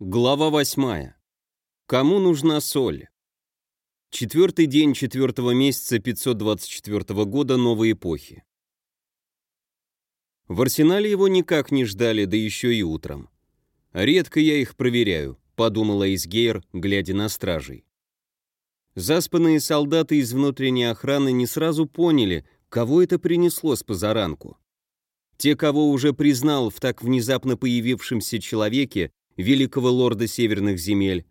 Глава восьмая. Кому нужна соль? Четвертый день четвертого месяца 524 года новой эпохи. В арсенале его никак не ждали, да еще и утром. «Редко я их проверяю», — подумала Изгейр, глядя на стражей. Заспанные солдаты из внутренней охраны не сразу поняли, кого это принесло с позаранку. Те, кого уже признал в так внезапно появившемся человеке, великого лорда северных земель,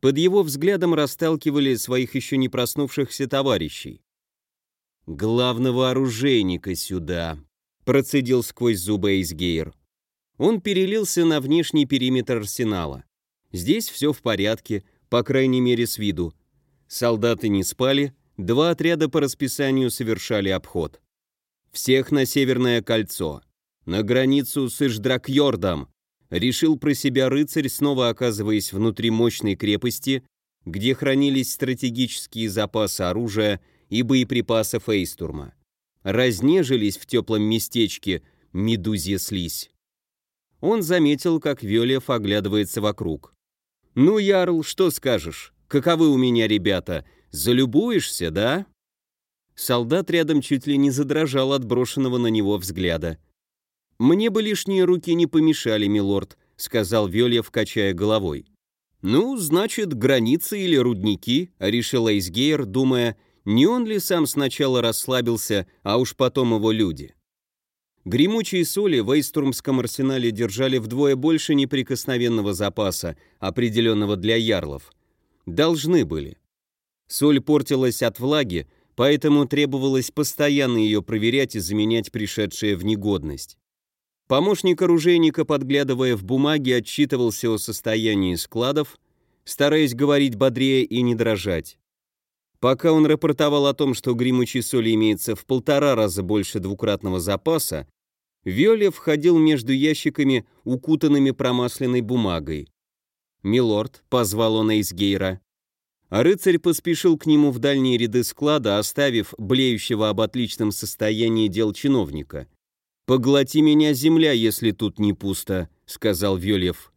под его взглядом расталкивали своих еще не проснувшихся товарищей. «Главного оружейника сюда», — процедил сквозь зубы Эйсгейр. Он перелился на внешний периметр арсенала. Здесь все в порядке, по крайней мере с виду. Солдаты не спали, два отряда по расписанию совершали обход. Всех на Северное кольцо, на границу с Иждракьордом, решил про себя рыцарь, снова оказываясь внутри мощной крепости, где хранились стратегические запасы оружия и боеприпасов Эйстурма. Разнежились в теплом местечке медузья слизь. Он заметил, как Вёлев оглядывается вокруг. «Ну, Ярл, что скажешь? Каковы у меня ребята? Залюбуешься, да?» Солдат рядом чуть ли не задрожал от брошенного на него взгляда. «Мне бы лишние руки не помешали, милорд», — сказал Вельев, качая головой. «Ну, значит, границы или рудники», — решил Эйсгейр, думая, не он ли сам сначала расслабился, а уж потом его люди. Гремучие соли в Эйстурмском арсенале держали вдвое больше неприкосновенного запаса, определенного для ярлов. Должны были. Соль портилась от влаги, поэтому требовалось постоянно ее проверять и заменять пришедшее в негодность. Помощник оружейника, подглядывая в бумаги, отчитывался о состоянии складов, стараясь говорить бодрее и не дрожать. Пока он рапортовал о том, что гремучей соли имеется в полтора раза больше двукратного запаса, Виоле входил между ящиками, укутанными промасленной бумагой. «Милорд», — позвал он Эйсгейра. А рыцарь поспешил к нему в дальние ряды склада, оставив блеющего об отличном состоянии дел чиновника. «Поглоти меня, земля, если тут не пусто», — сказал Вёлев.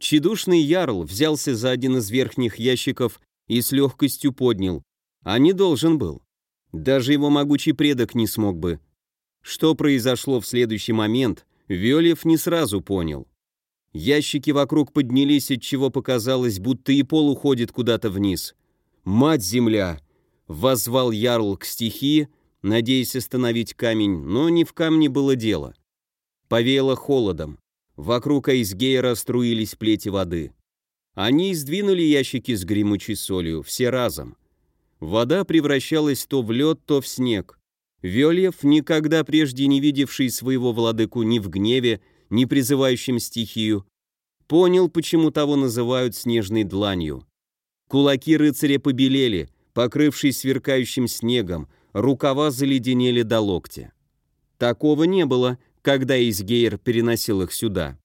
Чедушный ярл взялся за один из верхних ящиков и с легкостью поднял, а не должен был. Даже его могучий предок не смог бы. Что произошло в следующий момент, Вёлев не сразу понял. Ящики вокруг поднялись, от чего показалось, будто и пол уходит куда-то вниз. «Мать-земля!» — воззвал ярл к стихии, надеясь остановить камень, но не в камне было дело. Повеяло холодом. Вокруг Айсгейра струились плети воды. Они сдвинули ящики с гремучей солью, все разом. Вода превращалась то в лед, то в снег. Вельев, никогда прежде не видевший своего владыку ни в гневе, ни призывающим стихию, понял, почему того называют снежной дланью. Кулаки рыцаря побелели, покрывшись сверкающим снегом, рукава заледенели до локтя. Такого не было, когда Изгейр переносил их сюда.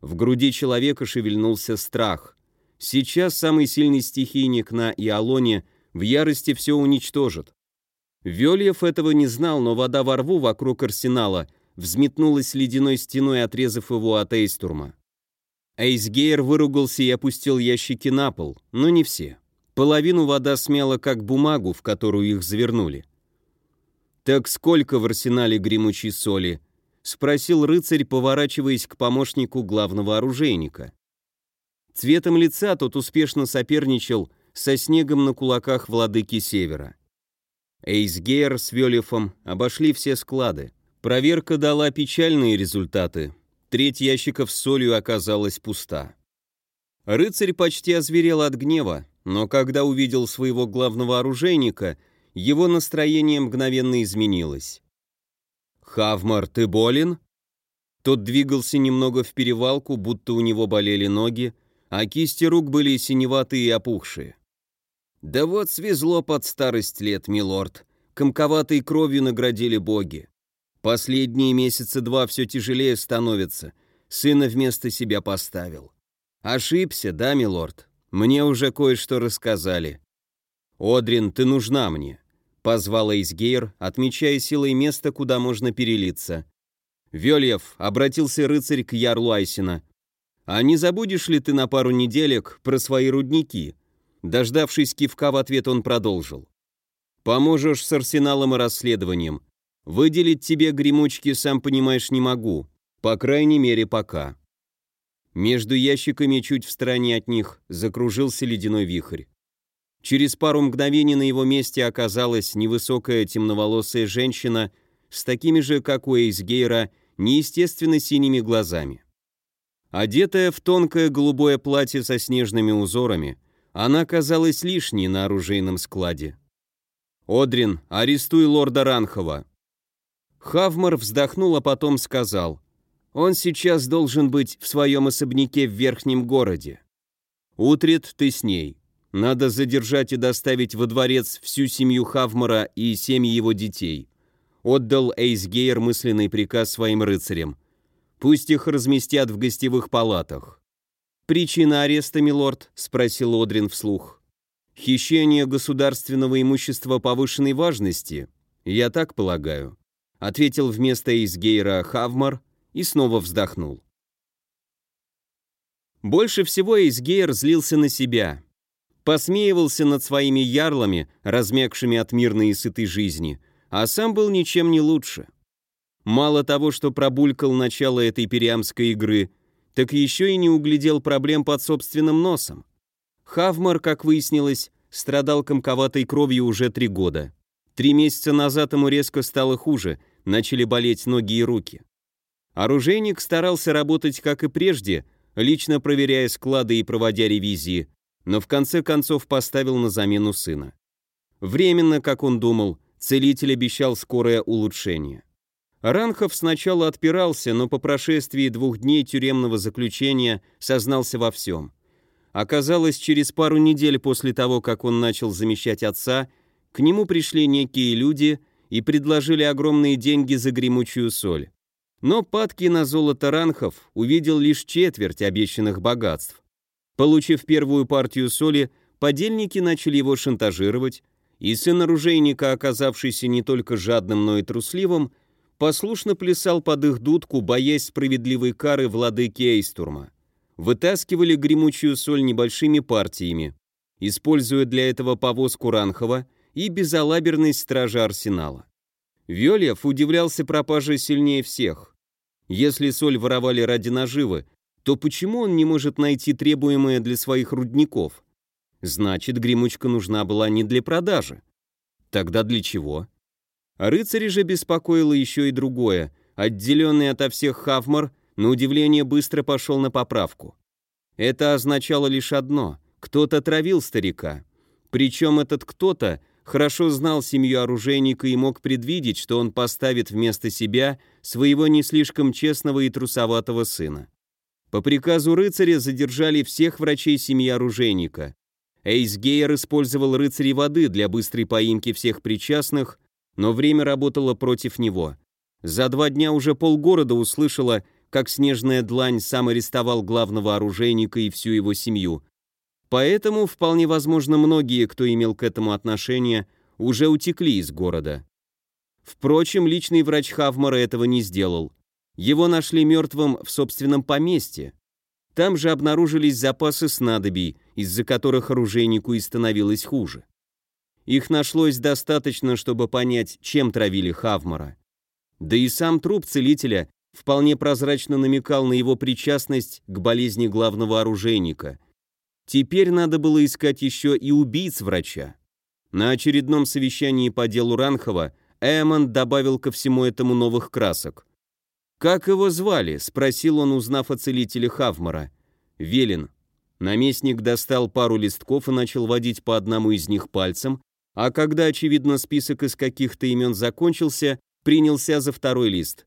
В груди человека шевельнулся страх. Сейчас самый сильный стихийник на Иолоне в ярости все уничтожит. Вельев этого не знал, но вода во рву вокруг арсенала взметнулась ледяной стеной, отрезав его от Эйстурма. Эйсгейр выругался и опустил ящики на пол, но не все. Половину вода смела как бумагу, в которую их завернули. «Так сколько в арсенале гремучей соли?» — спросил рыцарь, поворачиваясь к помощнику главного оружейника. Цветом лица тот успешно соперничал со снегом на кулаках владыки Севера. Эйсгейр с Вёлефом обошли все склады. Проверка дала печальные результаты. Треть ящиков с солью оказалась пуста. Рыцарь почти озверел от гнева, но когда увидел своего главного оружейника — его настроение мгновенно изменилось. «Хавмар, ты болен?» Тот двигался немного в перевалку, будто у него болели ноги, а кисти рук были синеватые и опухшие. «Да вот свезло под старость лет, милорд. Комковатой кровью наградили боги. Последние месяца два все тяжелее становится. Сына вместо себя поставил. Ошибся, да, милорд? Мне уже кое-что рассказали. Одрин, ты нужна мне. — позвал Эйсгейр, отмечая силой место, куда можно перелиться. «Вельев», — обратился рыцарь к ярлу Айсина, А не забудешь ли ты на пару неделек про свои рудники?» Дождавшись кивка в ответ, он продолжил. «Поможешь с арсеналом и расследованием. Выделить тебе гремучки, сам понимаешь, не могу. По крайней мере, пока». Между ящиками, чуть в стороне от них, закружился ледяной вихрь. Через пару мгновений на его месте оказалась невысокая темноволосая женщина с такими же, как у Эйсгейра, неестественно синими глазами. Одетая в тонкое голубое платье со снежными узорами, она казалась лишней на оружейном складе. «Одрин, арестуй лорда Ранхова». Хавмар вздохнул, а потом сказал, «Он сейчас должен быть в своем особняке в верхнем городе. Утрит, ты с ней. Надо задержать и доставить во дворец всю семью Хавмара и семьи его детей. Отдал Эйсгейр мысленный приказ своим рыцарям. Пусть их разместят в гостевых палатах. «Причина ареста, милорд?» — спросил Одрин вслух. «Хищение государственного имущества повышенной важности? Я так полагаю», — ответил вместо Эйсгейра Хавмар и снова вздохнул. Больше всего Эйсгейр злился на себя. Посмеивался над своими ярлами, размягшими от мирной и сытой жизни — а сам был ничем не лучше. Мало того, что пробулькал начало этой периамской игры, так еще и не углядел проблем под собственным носом. Хавмар, как выяснилось, страдал комковатой кровью уже три года. Три месяца назад ему резко стало хуже, начали болеть ноги и руки. Оружейник старался работать как и прежде, лично проверяя склады и проводя ревизии, но в конце концов поставил на замену сына. Временно, как он думал, Целитель обещал скорое улучшение. Ранхов сначала отпирался, но по прошествии двух дней тюремного заключения сознался во всем. Оказалось, через пару недель после того, как он начал замещать отца, к нему пришли некие люди и предложили огромные деньги за гремучую соль. Но падки на золото Ранхов увидел лишь четверть обещанных богатств. Получив первую партию соли, подельники начали его шантажировать, и сын оружейника, оказавшийся не только жадным, но и трусливым, послушно плясал под их дудку, боясь справедливой кары владыки Эйстурма. Вытаскивали гремучую соль небольшими партиями, используя для этого повозку Ранхова и безалаберность стража арсенала. Вельев удивлялся пропаже сильнее всех. Если соль воровали ради наживы, то почему он не может найти требуемое для своих рудников? Значит, гремучка нужна была не для продажи. Тогда для чего? Рыцари же беспокоило еще и другое. Отделенный ото всех Хавмар, на удивление, быстро пошел на поправку. Это означало лишь одно — кто-то травил старика. Причем этот кто-то хорошо знал семью оружейника и мог предвидеть, что он поставит вместо себя своего не слишком честного и трусоватого сына. По приказу рыцаря задержали всех врачей семьи оружейника, Эйсгейр использовал рыцарей воды для быстрой поимки всех причастных, но время работало против него. За два дня уже полгорода услышало, как снежная длань сам арестовал главного оружейника и всю его семью. Поэтому, вполне возможно, многие, кто имел к этому отношение, уже утекли из города. Впрочем, личный врач Хавмара этого не сделал. Его нашли мертвым в собственном поместье. Там же обнаружились запасы снадобий, из-за которых оружейнику и становилось хуже. Их нашлось достаточно, чтобы понять, чем травили Хавмара. Да и сам труп целителя вполне прозрачно намекал на его причастность к болезни главного оружейника. Теперь надо было искать еще и убийц врача. На очередном совещании по делу Ранхова Эммон добавил ко всему этому новых красок. «Как его звали?» — спросил он, узнав о целителе Хавмара. «Велин», Наместник достал пару листков и начал водить по одному из них пальцем, а когда, очевидно, список из каких-то имен закончился, принялся за второй лист.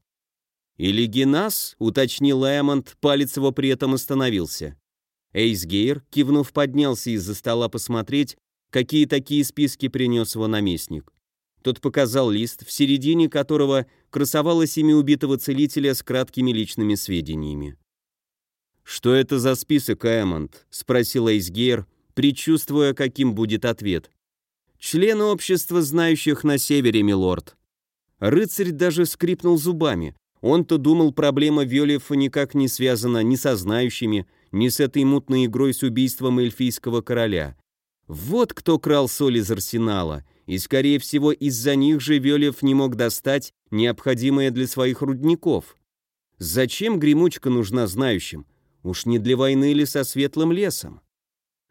«Или Генас?» — уточнил Эммонд, палец его при этом остановился. Эйсгейр, кивнув, поднялся из-за стола посмотреть, какие такие списки принес его наместник. Тот показал лист, в середине которого красовалось имя убитого целителя с краткими личными сведениями. «Что это за список, Эммонд?» — спросил Эйсгейр, предчувствуя, каким будет ответ. «Члены общества знающих на севере, милорд». Рыцарь даже скрипнул зубами. Он-то думал, проблема Виолефа никак не связана ни со знающими, ни с этой мутной игрой с убийством эльфийского короля. Вот кто крал соль из арсенала, и, скорее всего, из-за них же Виолев не мог достать необходимое для своих рудников. Зачем гремучка нужна знающим? Уж не для войны или со светлым лесом?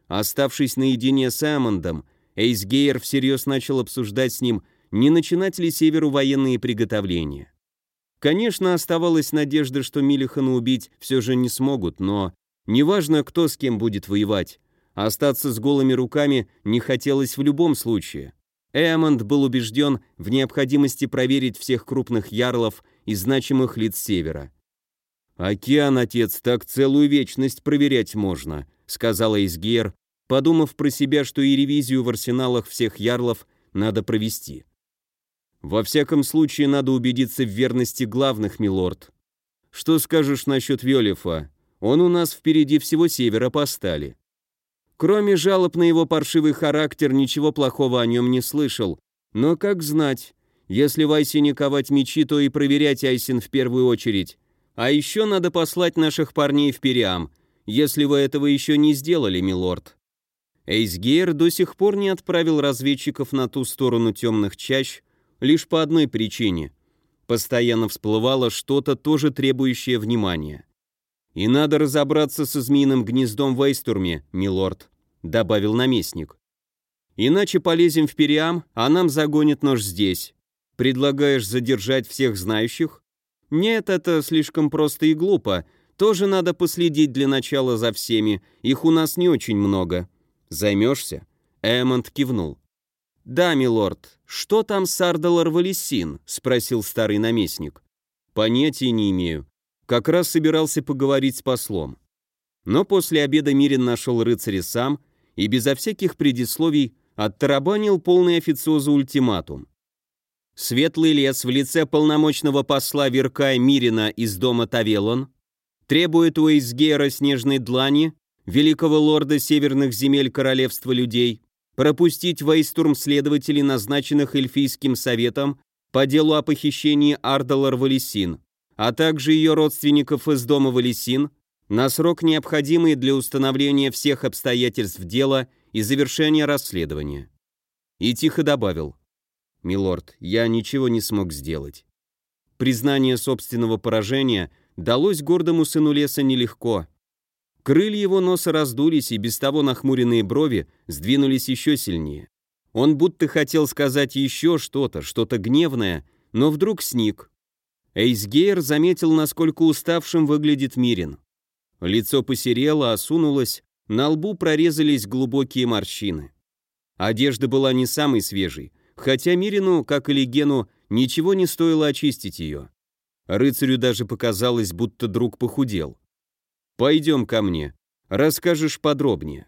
Оставшись наедине с Амондом, Эйсгейр всерьез начал обсуждать с ним, не начинать ли Северу военные приготовления. Конечно, оставалась надежда, что Милихана убить все же не смогут, но неважно, кто с кем будет воевать, остаться с голыми руками не хотелось в любом случае. Эммонд был убежден в необходимости проверить всех крупных ярлов и значимых лиц Севера. «Океан, отец, так целую вечность проверять можно», — сказала Изгер, подумав про себя, что и ревизию в арсеналах всех ярлов надо провести. «Во всяком случае, надо убедиться в верности главных, милорд. Что скажешь насчет Виолефа? Он у нас впереди всего Севера постали». Кроме жалоб на его паршивый характер, ничего плохого о нем не слышал. Но как знать, если в Айсине ковать мечи, то и проверять Айсин в первую очередь. А еще надо послать наших парней в Периам, если вы этого еще не сделали, милорд. Эйсгейр до сих пор не отправил разведчиков на ту сторону темных чащ, лишь по одной причине. Постоянно всплывало что-то, тоже требующее внимания. «И надо разобраться со змеиным гнездом в Эйстурме, милорд», — добавил наместник. «Иначе полезем в Периам, а нам загонит нож здесь. Предлагаешь задержать всех знающих? Нет, это слишком просто и глупо. Тоже надо последить для начала за всеми, их у нас не очень много. Займешься?» Эммонд кивнул. «Да, милорд. Что там с Ардалар Валесин?» — спросил старый наместник. «Понятия не имею. Как раз собирался поговорить с послом. Но после обеда Мирин нашел рыцаря сам и безо всяких предисловий оттарабанил полный официоза ультиматум. Светлый лес в лице полномочного посла Веркая Мирина из дома Тавелон требует у Эйсгейра Снежной Длани, великого лорда северных земель королевства людей, пропустить в Эйстурм следователей, назначенных эльфийским советом по делу о похищении Ардалар Валесин а также ее родственников из дома Валесин, на срок, необходимый для установления всех обстоятельств дела и завершения расследования. И тихо добавил, «Милорд, я ничего не смог сделать». Признание собственного поражения далось гордому сыну леса нелегко. Крылья его носа раздулись, и без того нахмуренные брови сдвинулись еще сильнее. Он будто хотел сказать еще что-то, что-то гневное, но вдруг сник, Эйсгейр заметил, насколько уставшим выглядит Мирин. Лицо посерело, осунулось, на лбу прорезались глубокие морщины. Одежда была не самой свежей, хотя Мирину, как и Легену, ничего не стоило очистить ее. Рыцарю даже показалось, будто друг похудел. «Пойдем ко мне, расскажешь подробнее».